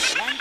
good.